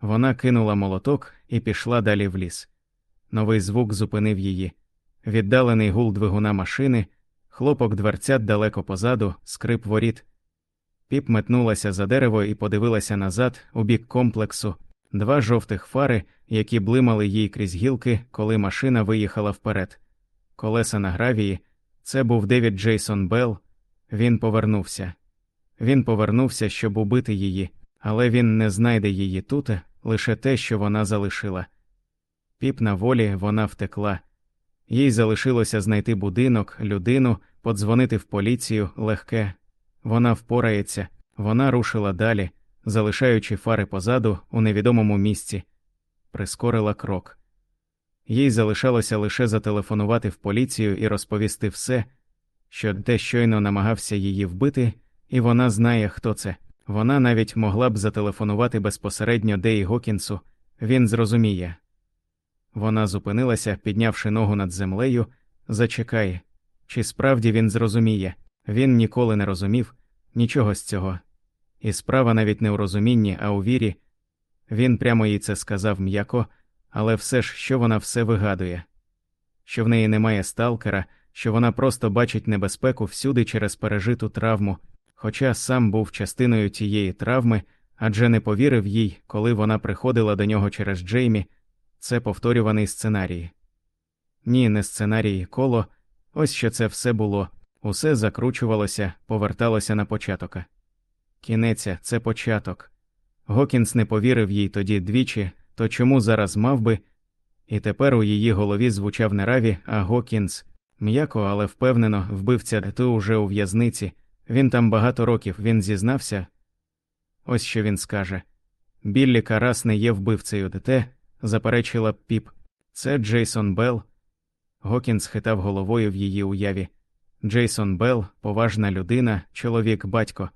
Вона кинула молоток і пішла далі в ліс. Новий звук зупинив її. Віддалений гул двигуна машини, хлопок дверцят далеко позаду, скрип воріт. Піп метнулася за дерево і подивилася назад, у бік комплексу, два жовтих фари, які блимали їй крізь гілки, коли машина виїхала вперед. Колеса на гравії. Це був Девід Джейсон Белл. Він повернувся. Він повернувся, щоб убити її, але він не знайде її тут, лише те, що вона залишила. Піп на волі вона втекла. Їй залишилося знайти будинок, людину, подзвонити в поліцію легке. Вона впорається, вона рушила далі, залишаючи фари позаду у невідомому місці, прискорила крок. Їй залишалося лише зателефонувати в поліцію і розповісти все, що те щойно намагався її вбити, і вона знає, хто це. Вона навіть могла б зателефонувати безпосередньо Деї Гокінсу, він зрозуміє. Вона зупинилася, піднявши ногу над землею, зачекає, чи справді він зрозуміє, він ніколи не розумів нічого з цього. І справа навіть не у розумінні, а у вірі. Він прямо їй це сказав м'яко, але все ж, що вона все вигадує, що в неї немає сталкера, що вона просто бачить небезпеку всюди через пережиту травму, хоча сам був частиною тієї травми, адже не повірив їй, коли вона приходила до нього через Джеймі, це повторюваний сценарій. Ні, не сценарій коло, ось що це все було, усе закручувалося, поверталося на початок. Кінеця це початок. Гокінс не повірив їй тоді двічі, то чому зараз мав би, і тепер у її голові звучав не Раві, а Гокінс. М'яко, але впевнено, вбивця ту уже у в'язниці. Він там багато років, він зізнався. Ось що він скаже Біллі Карас не є вбивцею ДТ, заперечила піп. Це Джейсон Белл. Гокінс хитав головою в її уяві. Джейсон Белл, поважна людина, чоловік, батько.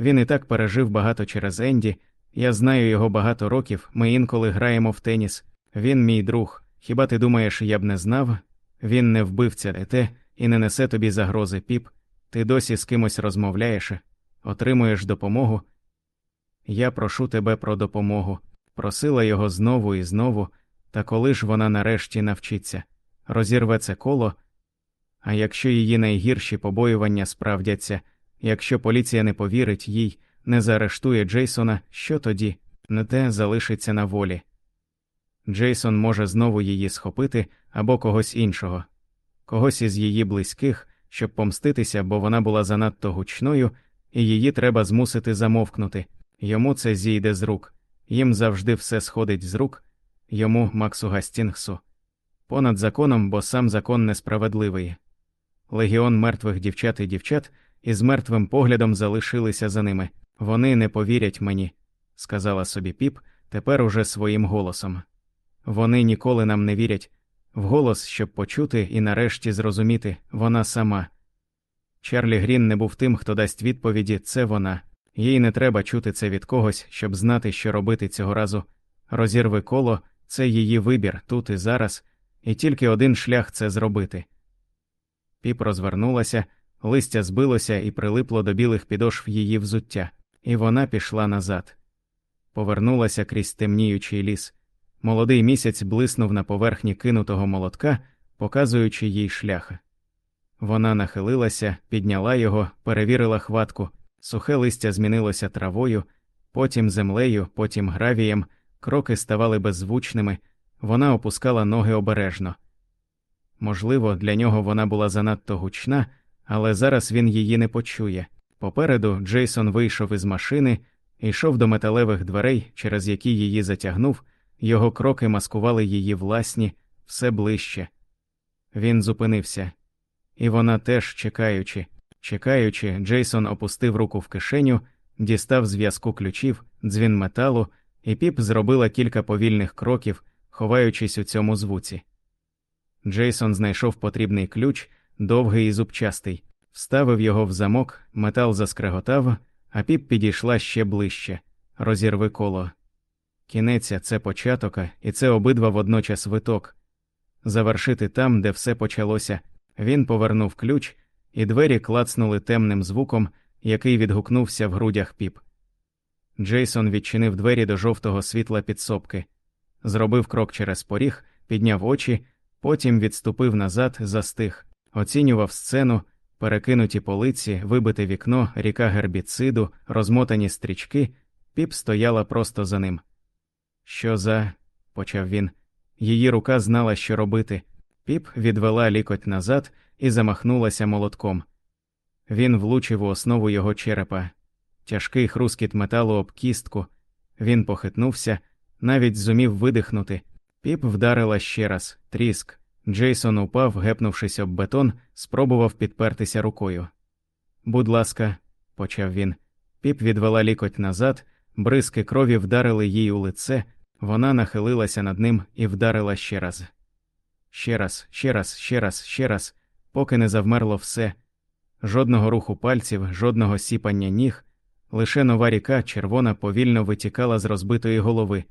Він і так пережив багато через Енді. Я знаю його багато років, ми інколи граємо в теніс. Він мій друг. Хіба ти думаєш, я б не знав? Він не вбивця ДТ і не несе тобі загрози піп. Ти досі з кимось розмовляєш, отримуєш допомогу. Я прошу тебе про допомогу. Просила його знову і знову, та коли ж вона нарешті навчиться, розірве це коло. А якщо її найгірші побоювання справдяться, якщо поліція не повірить їй, не заарештує Джейсона, що тоді не те залишиться на волі. Джейсон може знову її схопити або когось іншого, когось із її близьких, щоб помститися, бо вона була занадто гучною, і її треба змусити замовкнути. Йому це зійде з рук, їм завжди все сходить з рук, йому Максу Гастінгсу. Понад законом, бо сам закон несправедливий. Легіон мертвих дівчат і дівчат із мертвим поглядом залишилися за ними. Вони не повірять мені, сказала собі піп, тепер уже своїм голосом. Вони ніколи нам не вірять, вголос, щоб почути і нарешті зрозуміти вона сама. Чарлі Грін не був тим, хто дасть відповіді, це вона, їй не треба чути це від когось, щоб знати, що робити цього разу. Розірви коло це її вибір тут і зараз, і тільки один шлях це зробити. Піп розвернулася, листя збилося і прилипло до білих підошв її взуття, і вона пішла назад. Повернулася крізь темніючий ліс. Молодий місяць блиснув на поверхні кинутого молотка, показуючи їй шлях. Вона нахилилася, підняла його, перевірила хватку, сухе листя змінилося травою, потім землею, потім гравієм, кроки ставали беззвучними, вона опускала ноги обережно. Можливо, для нього вона була занадто гучна, але зараз він її не почує. Попереду Джейсон вийшов із машини йшов до металевих дверей, через які її затягнув. Його кроки маскували її власні все ближче. Він зупинився, і вона теж чекаючи, чекаючи, Джейсон опустив руку в кишеню, дістав зв'язку ключів, дзвін металу, і піп зробила кілька повільних кроків, ховаючись у цьому звуці. Джейсон знайшов потрібний ключ, довгий і зубчастий, вставив його в замок, метал заскреготав, а піп підійшла ще ближче, розірви коло. Кінеця це початок, і це обидва водночас виток. Завершити там, де все почалося. Він повернув ключ, і двері клацнули темним звуком, який відгукнувся в грудях піп. Джейсон відчинив двері до жовтого світла підсобки, зробив крок через поріг, підняв очі, потім відступив назад, застиг, оцінював сцену, перекинуті полиці, вибите вікно, ріка гербіциду, розмотані стрічки, піп стояла просто за ним. Що за. почав він. Її рука знала, що робити. Піп відвела лікоть назад і замахнулася молотком. Він влучив у основу його черепа. Тяжкий хрускіт металу об кістку. Він похитнувся, навіть зумів видихнути. Піп вдарила ще раз, тріск. Джейсон упав, гепнувшись об бетон, спробував підпертися рукою. Будь ласка, почав він. Піп відвела лікоть назад, бризки крові вдарили їй у лице, вона нахилилася над ним і вдарила ще раз. Ще раз, ще раз, ще раз, ще раз, поки не завмерло все. Жодного руху пальців, жодного сіпання ніг, лише нова ріка червона повільно витікала з розбитої голови.